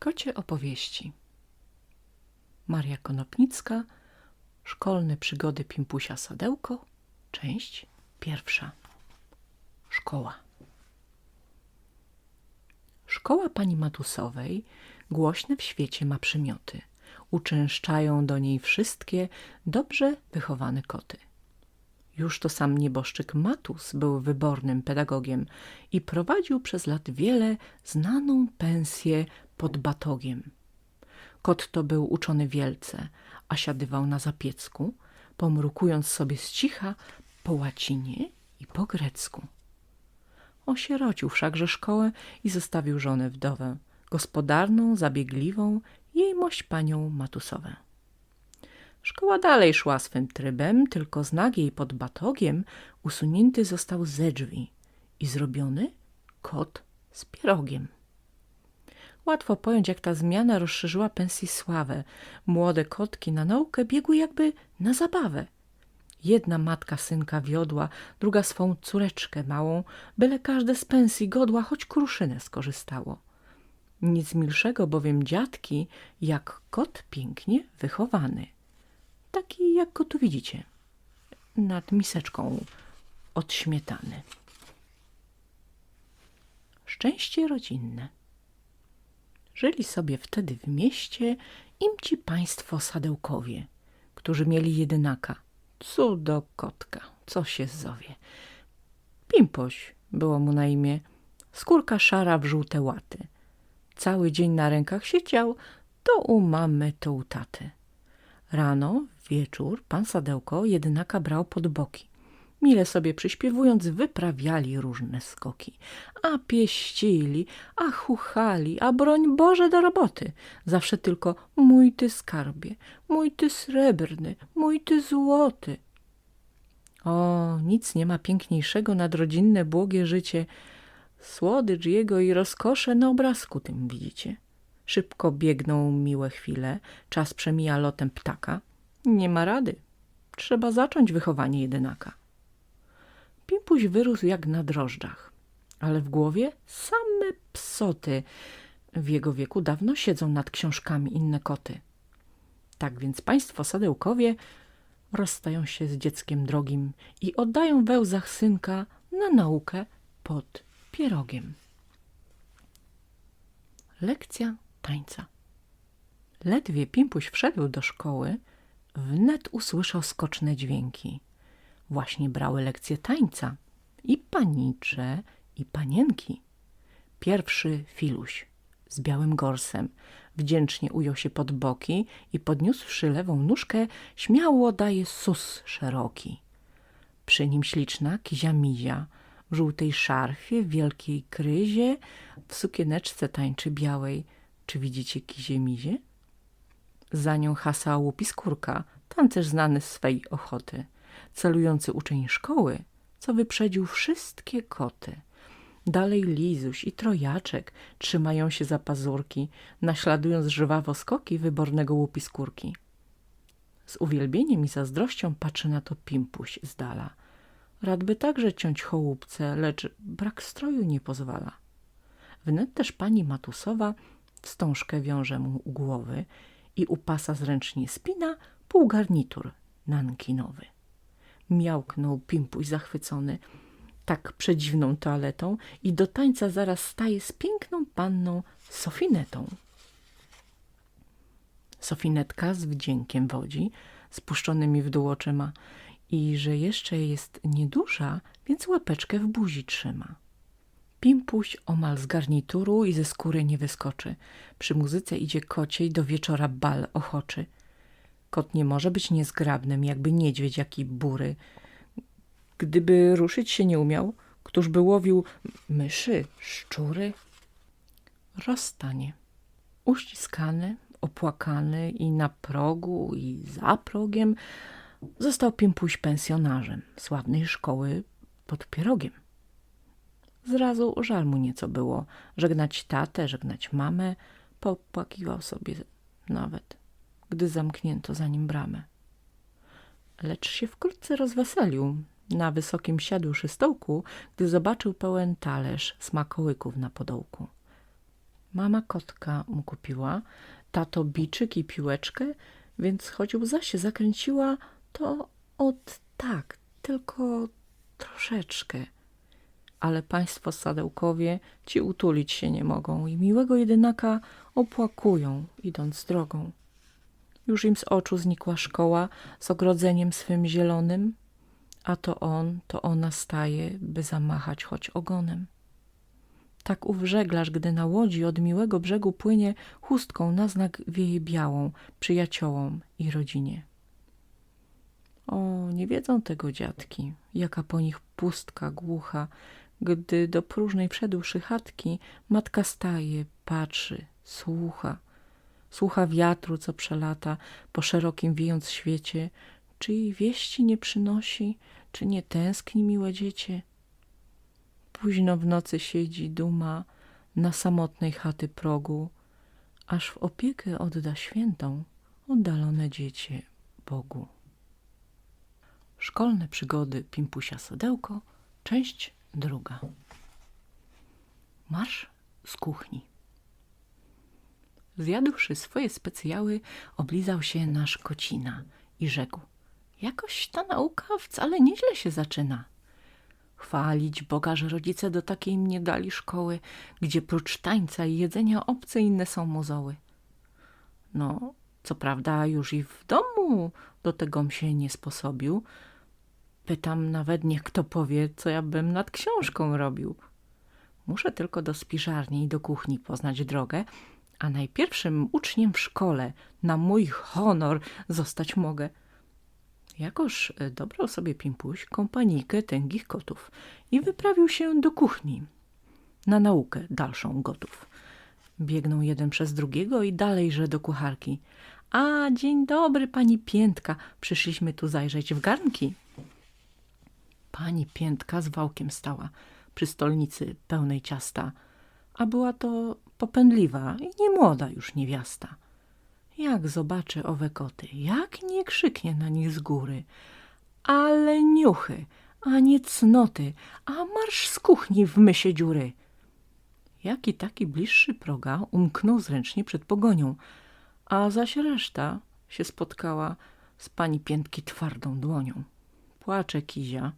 Kocie opowieści Maria Konopnicka Szkolne przygody Pimpusia Sadełko Część pierwsza Szkoła Szkoła pani Matusowej głośne w świecie ma przymioty. Uczęszczają do niej wszystkie dobrze wychowane koty. Już to sam nieboszczyk Matus był wybornym pedagogiem i prowadził przez lat wiele znaną pensję pod batogiem. Kot to był uczony wielce, a siadywał na zapiecku, pomrukując sobie z cicha po łacinie i po grecku. Osierocił wszakże szkołę i zostawił żonę wdowę, gospodarną, zabiegliwą, jejmość panią Matusowę. Szkoła dalej szła swym trybem, tylko znak jej pod batogiem usunięty został ze drzwi i zrobiony kot z pierogiem. Łatwo pojąć, jak ta zmiana rozszerzyła pensji sławę. Młode kotki na naukę biegły jakby na zabawę. Jedna matka synka wiodła, druga swą córeczkę małą, byle każde z pensji godła, choć kruszynę skorzystało. Nic milszego bowiem dziadki, jak kot pięknie wychowany. Taki, jak go tu widzicie, nad miseczką od śmietany. Szczęście rodzinne. Żyli sobie wtedy w mieście imci państwo sadełkowie, którzy mieli jedynaka. Cudo kotka, co się zowie. Pimpoś było mu na imię, skórka szara w żółte łaty. Cały dzień na rękach siedział, to u mamy, to u taty. Rano, wieczór, pan Sadełko jedynaka brał pod boki mile sobie przyśpiewując, wyprawiali różne skoki. A pieścili, a chuchali, a broń Boże do roboty. Zawsze tylko mój ty skarbie, mój ty srebrny, mój ty złoty. O, nic nie ma piękniejszego nad rodzinne błogie życie. Słodycz jego i rozkosze na obrazku tym widzicie. Szybko biegną miłe chwile, czas przemija lotem ptaka. Nie ma rady. Trzeba zacząć wychowanie jedynaka. Pimpuś wyrósł jak na drożdżach, ale w głowie same psoty. W jego wieku dawno siedzą nad książkami inne koty. Tak więc państwo sadełkowie rozstają się z dzieckiem drogim i oddają we łzach synka na naukę pod pierogiem. Lekcja tańca. Ledwie Pimpuś wszedł do szkoły, wnet usłyszał skoczne dźwięki właśnie brały lekcje tańca. I panicze, i panienki. Pierwszy filuś z białym gorsem wdzięcznie ujął się pod boki i podniósłszy lewą nóżkę, śmiało daje sus szeroki. Przy nim śliczna kizia mizia, w żółtej szarfie, w wielkiej kryzie, w sukieneczce tańczy białej. Czy widzicie kizie mizie? Za nią hasa łupiskórka, tancerz znany z swej ochoty celujący uczeń szkoły, co wyprzedził wszystkie koty. Dalej Lizuś i Trojaczek trzymają się za pazurki, naśladując żwawo skoki wybornego łupiskórki. Z uwielbieniem i zazdrością patrzy na to Pimpuś z dala. Radby także ciąć chołupce, lecz brak stroju nie pozwala. Wnet też pani Matusowa wstążkę wiąże mu u głowy i u pasa zręcznie spina półgarnitur nankinowy miałknął Pimpuś zachwycony tak przedziwną toaletą i do tańca zaraz staje z piękną panną Sofinetą. Sofinetka z wdziękiem wodzi, spuszczonymi w dół oczyma i że jeszcze jest nieduża, więc łapeczkę w buzi trzyma. Pimpuś omal z garnituru i ze skóry nie wyskoczy. Przy muzyce idzie kociej do wieczora bal ochoczy – Kot nie może być niezgrabnym, jakby niedźwiedź jaki bury. Gdyby ruszyć się nie umiał, któż by łowił myszy, szczury? Rozstanie. Uściskany, opłakany i na progu, i za progiem został Pimpuś pensjonarzem sławnej szkoły pod Pierogiem. Zrazu żal mu nieco było żegnać tatę, żegnać mamę, popłakiwał sobie nawet gdy zamknięto za nim bramę. Lecz się wkrótce rozweselił. Na wysokim siadłszy stołku, gdy zobaczył pełen talerz smakołyków na podołku. Mama kotka mu kupiła, tato biczyk i piłeczkę, więc choć łza się zakręciła, to od tak, tylko troszeczkę. Ale państwo sadełkowie ci utulić się nie mogą i miłego jedynaka opłakują, idąc drogą. Już im z oczu znikła szkoła z ogrodzeniem swym zielonym, a to on, to ona staje, by zamachać choć ogonem. Tak ów żeglarz, gdy na łodzi od miłego brzegu płynie, chustką na znak wieje białą przyjaciołom i rodzinie. O, nie wiedzą tego dziadki, jaka po nich pustka głucha, gdy do próżnej wszedłszy chatki matka staje, patrzy, słucha. Słucha wiatru, co przelata po szerokim wiejąc świecie, czy jej wieści nie przynosi, czy nie tęskni miłe dziecię. Późno w nocy siedzi duma na samotnej chaty progu, aż w opiekę odda świętą oddalone dziecię Bogu. Szkolne przygody Pimpusia Sodełko, część druga. Marsz z kuchni. Zjadłszy swoje specjały, oblizał się nasz kocina i rzekł – jakoś ta nauka wcale nieźle się zaczyna. Chwalić Boga, że rodzice do takiej mnie dali szkoły, gdzie prócz tańca i jedzenia obce inne są mozoły. No, co prawda już i w domu do tegom się nie sposobił. Pytam nawet niech kto powie, co ja bym nad książką robił. Muszę tylko do spiżarni i do kuchni poznać drogę, a najpierwszym uczniem w szkole na mój honor zostać mogę. Jakoż e, dobrał sobie Pimpuś kompanijkę tęgich kotów i wyprawił się do kuchni. Na naukę dalszą gotów. Biegną jeden przez drugiego i dalejże do kucharki. A, dzień dobry, pani Piętka. Przyszliśmy tu zajrzeć w garnki. Pani Piętka z wałkiem stała przy stolnicy pełnej ciasta, a była to popędliwa i niemłoda już niewiasta. Jak zobaczy owe koty, jak nie krzyknie na nich z góry. Ale niuchy, a nie cnoty, a marsz z kuchni w mysie dziury. Jaki taki bliższy proga umknął zręcznie przed pogonią, a zaś reszta się spotkała z pani Piętki twardą dłonią. Płacze Kizia,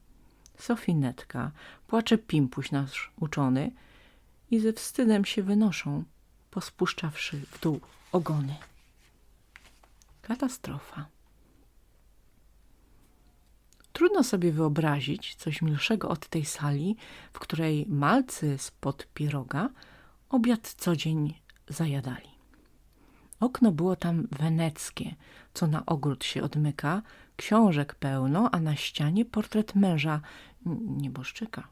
Sofinetka, płacze Pimpuś nasz uczony i ze wstydem się wynoszą, pospuszczawszy w dół ogony. Katastrofa. Trudno sobie wyobrazić coś milszego od tej sali, w której malcy spod pieroga obiad co dzień zajadali. Okno było tam weneckie, co na ogród się odmyka, książek pełno, a na ścianie portret męża, nieboszczyka.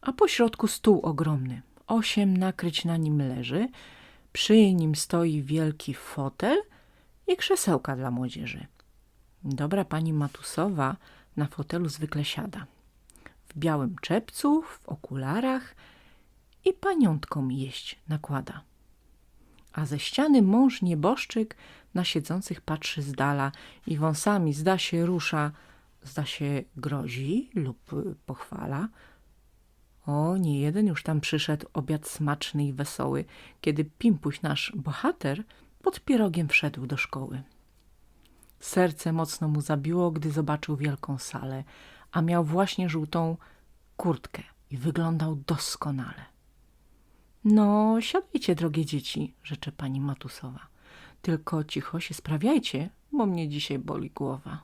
A po środku stół ogromny, osiem nakryć na nim leży, przy nim stoi wielki fotel i krzesełka dla młodzieży. Dobra pani Matusowa na fotelu zwykle siada. W białym czepcu, w okularach i paniątkom jeść nakłada. A ze ściany mąż nieboszczyk na siedzących patrzy z dala i wąsami zda się rusza, zda się grozi lub pochwala. O, nie jeden już tam przyszedł obiad smaczny i wesoły, kiedy Pimpuś nasz bohater pod pierogiem wszedł do szkoły. Serce mocno mu zabiło, gdy zobaczył wielką salę, a miał właśnie żółtą kurtkę i wyglądał doskonale. No, siadajcie, drogie dzieci, rzecze pani Matusowa. Tylko cicho się sprawiajcie, bo mnie dzisiaj boli głowa.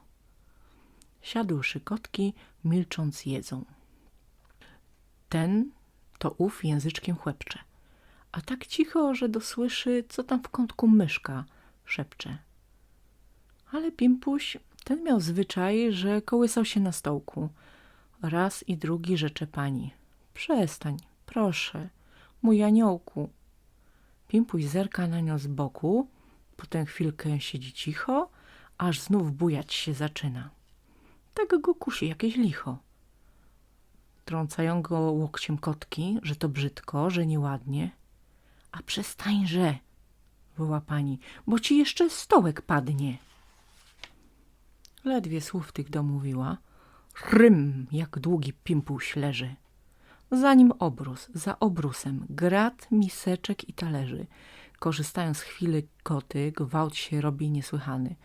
Siadłszy kotki, milcząc jedzą. Ten to ów języczkiem chłepcze a tak cicho, że dosłyszy, co tam w kątku myszka szepcze. Ale Pimpuś, ten miał zwyczaj, że kołysał się na stołku. Raz i drugi rzecze pani. Przestań, proszę, mój aniołku. Pimpuś zerka na nią z boku, potem chwilkę siedzi cicho, aż znów bujać się zaczyna. Tak go kusi jakieś licho. Trącają go łokciem kotki, że to brzydko, że nieładnie. A przestańże, woła pani, bo ci jeszcze stołek padnie. Ledwie słów tych domówiła, rym jak długi pimpuś leży. Za nim obrus, za obrusem, grat, miseczek i talerzy. Korzystając z chwili koty, gwałt się robi niesłychany.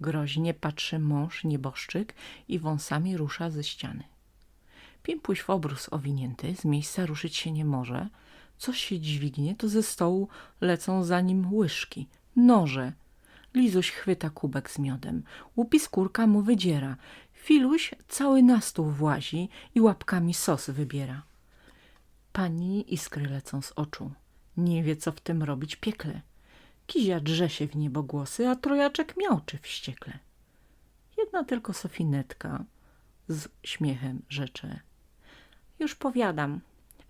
Groźnie patrzy mąż nieboszczyk i wąsami rusza ze ściany. Pimpuś w obrus owinięty z miejsca ruszyć się nie może. Coś się dźwignie, to ze stołu lecą za nim łyżki, noże. Lizuś chwyta kubek z miodem, łupi skórka mu wydziera. Filuś cały na stół włazi i łapkami sos wybiera. Pani iskry lecą z oczu. Nie wie, co w tym robić piekle. Kizia drze się w niebogłosy, a trojaczek miałczy wściekle. Jedna tylko Sofinetka z śmiechem rzecze. Już powiadam,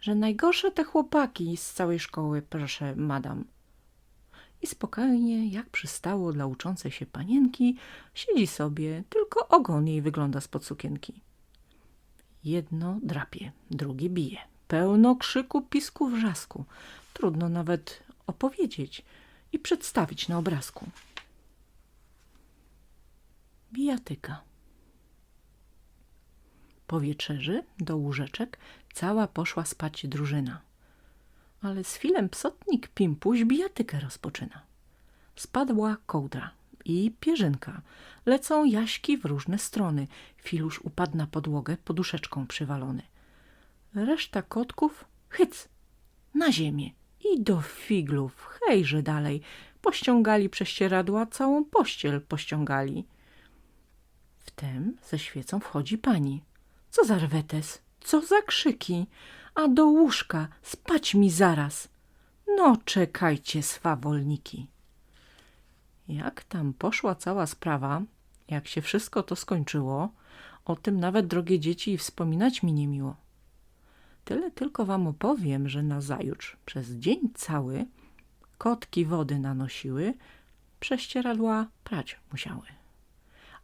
że najgorsze te chłopaki z całej szkoły, proszę, madam. I spokojnie, jak przystało dla uczącej się panienki, siedzi sobie, tylko ogon jej wygląda spod sukienki. Jedno drapie, drugie bije. Pełno krzyku, pisku, wrzasku. Trudno nawet opowiedzieć i przedstawić na obrazku. Bijatyka. Po wieczerzy do łóżeczek cała poszła spać drużyna. Ale z chwilem psotnik Pimpuś bijatykę rozpoczyna. Spadła kołdra i pierzynka. Lecą jaśki w różne strony. Filusz upadł na podłogę poduszeczką przywalony. Reszta kotków hyc na ziemię i do figlów, hejże dalej. Pościągali prześcieradła, całą pościel pościągali. Wtem ze świecą wchodzi pani. Co za rwetes, co za krzyki, a do łóżka, spać mi zaraz. No czekajcie, swawolniki. Jak tam poszła cała sprawa, jak się wszystko to skończyło, o tym nawet, drogie dzieci, wspominać mi nie miło. Tyle tylko wam opowiem, że nazajutrz przez dzień cały kotki wody nanosiły, prześcieradła prać musiały.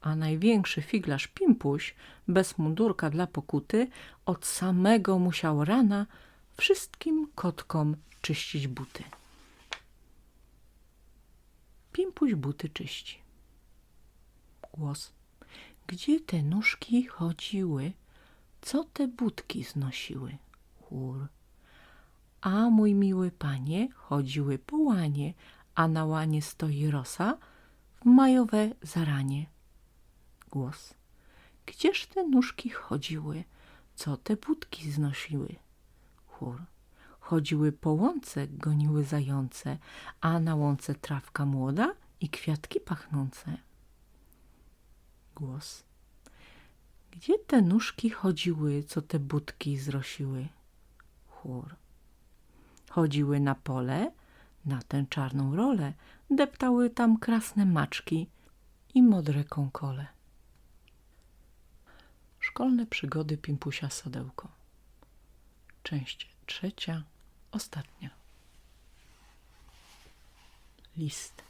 A największy figlarz Pimpuś, bez mundurka dla pokuty, od samego musiał rana wszystkim kotkom czyścić buty. Pimpuś buty czyści. Głos. Gdzie te nóżki chodziły? Co te budki znosiły? Chór. A mój miły panie, chodziły po łanie, a na łanie stoi rosa w majowe zaranie. Głos. Gdzież te nóżki chodziły? Co te budki znosiły? Chór. Chodziły po łące, goniły zające, a na łące trawka młoda i kwiatki pachnące. Głos. Gdzie te nóżki chodziły, co te budki zrosiły? Chór. Chodziły na pole, na tę czarną rolę, deptały tam krasne maczki i modre kąkole. Szkolne przygody Pimpusia Sodełko. Część trzecia, ostatnia. List.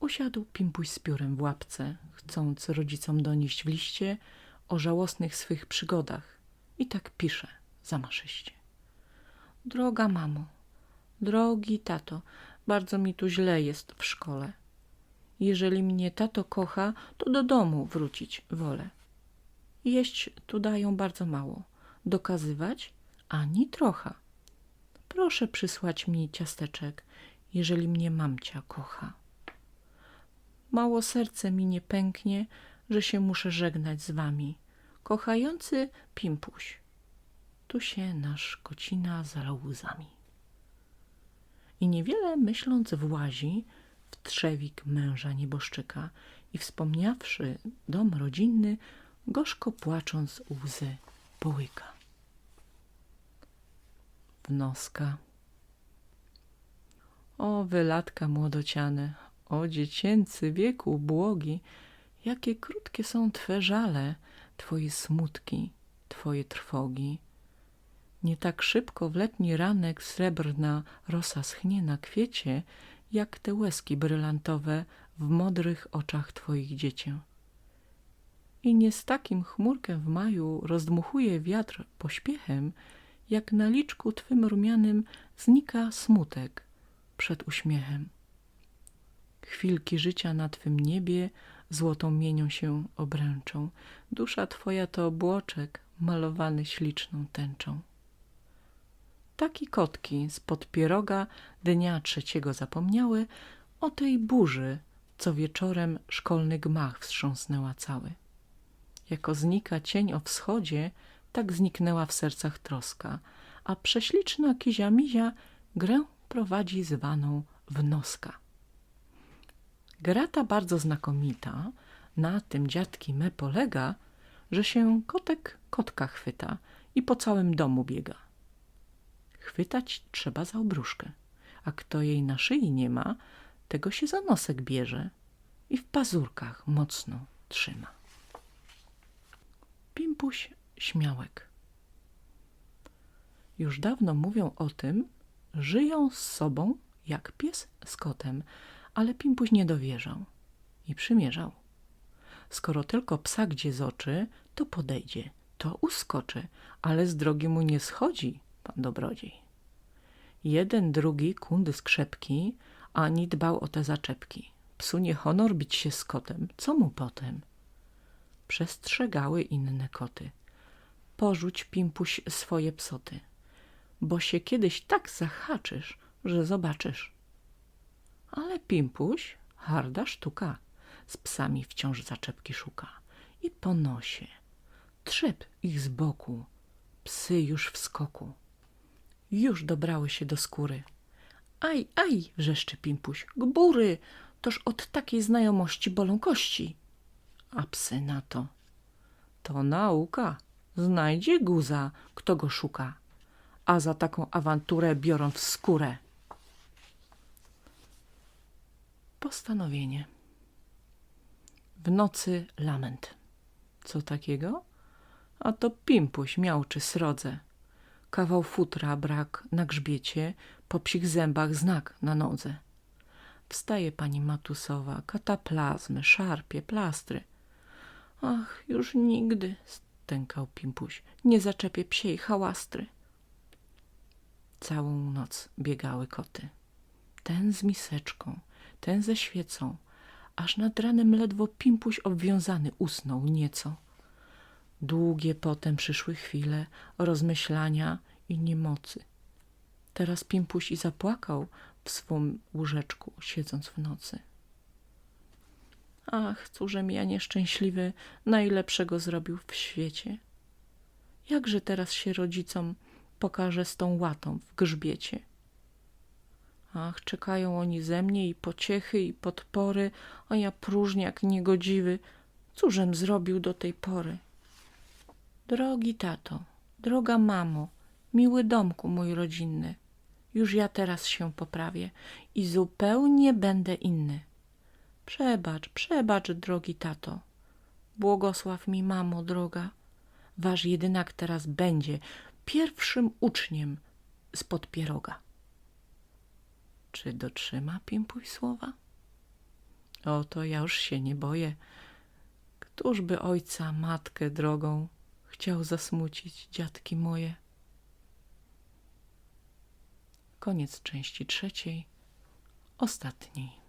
Usiadł Pimpuś z piórem w łapce, chcąc rodzicom donieść w liście o żałosnych swych przygodach. I tak pisze zamaszyście. Droga mamo, drogi tato, bardzo mi tu źle jest w szkole. Jeżeli mnie tato kocha, to do domu wrócić wolę. Jeść tu dają bardzo mało. Dokazywać? Ani trochę. Proszę przysłać mi ciasteczek, jeżeli mnie mamcia kocha. Mało serce mi nie pęknie, że się muszę żegnać z wami. Kochający Pimpuś. Tu się nasz kocina zalał łzami. I niewiele myśląc włazi w trzewik męża nieboszczyka i wspomniawszy dom rodzinny, gorzko płacząc łzy połyka. Wnoska. O wylatka młodociane, o dziecięcy wieku błogi, jakie krótkie są Twe żale, Twoje smutki, Twoje trwogi. Nie tak szybko w letni ranek srebrna rosa schnie na kwiecie, jak te łezki brylantowe w modrych oczach Twoich dziecię. I nie z takim chmurkiem w maju rozdmuchuje wiatr pośpiechem, jak na liczku Twym rumianym znika smutek przed uśmiechem. Chwilki życia na Twym niebie złotą mienią się obręczą. Dusza Twoja to obłoczek, malowany śliczną tęczą. Taki kotki spod pieroga dnia trzeciego zapomniały o tej burzy, co wieczorem szkolny gmach wstrząsnęła cały. Jako znika cień o wschodzie, tak zniknęła w sercach troska, a prześliczna kizia mizia grę prowadzi zwaną w noska. Gra ta bardzo znakomita, na tym dziadki me polega, że się kotek kotka chwyta i po całym domu biega. Chwytać trzeba za obruszkę, a kto jej na szyi nie ma, tego się za nosek bierze i w pazurkach mocno trzyma. Pimpuś Śmiałek Już dawno mówią o tym, żyją z sobą jak pies z kotem, ale Pimpuś nie dowierzał i przymierzał. Skoro tylko psa gdzie z oczy, to podejdzie, to uskoczy, ale z drogi mu nie schodzi, pan dobrodziej. Jeden, drugi kundy skrzepki, ani dbał o te zaczepki. Psu nie honor bić się z kotem, co mu potem? Przestrzegały inne koty. Porzuć, Pimpuś, swoje psoty, bo się kiedyś tak zahaczysz, że zobaczysz. Ale Pimpuś, harda sztuka, z psami wciąż zaczepki szuka i po nosie. Trzep ich z boku, psy już w skoku. Już dobrały się do skóry. Aj, aj, wrzeszczy Pimpuś, gbury, toż od takiej znajomości bolą kości. A psy na to. To nauka, znajdzie guza, kto go szuka, a za taką awanturę biorą w skórę. Postanowienie. W nocy lament. Co takiego? A to Pimpuś miałczy srodze. Kawał futra brak na grzbiecie, po psich zębach znak na nodze. Wstaje pani Matusowa, kataplazmy, szarpie, plastry. Ach, już nigdy, stękał Pimpuś, nie zaczepię psiej hałastry. Całą noc biegały koty. Ten z miseczką, ten ze świecą, aż nad ranem ledwo Pimpuś obwiązany usnął nieco. Długie potem przyszły chwile rozmyślania i niemocy. Teraz Pimpuś i zapłakał w swym łóżeczku, siedząc w nocy. Ach, cóżem ja nieszczęśliwy najlepszego zrobił w świecie. Jakże teraz się rodzicom pokaże z tą łatą w grzbiecie? Ach, czekają oni ze mnie i pociechy, i podpory, a ja próżniak niegodziwy, cóżem zrobił do tej pory? Drogi tato, droga mamo, miły domku mój rodzinny, już ja teraz się poprawię i zupełnie będę inny. Przebacz, przebacz, drogi tato. Błogosław mi, mamo droga. Wasz jedynak teraz będzie pierwszym uczniem spod pieroga. Czy dotrzyma Pimpuś słowa? O, to ja już się nie boję. Któż by ojca, matkę drogą chciał zasmucić, dziadki moje? Koniec części trzeciej, ostatniej.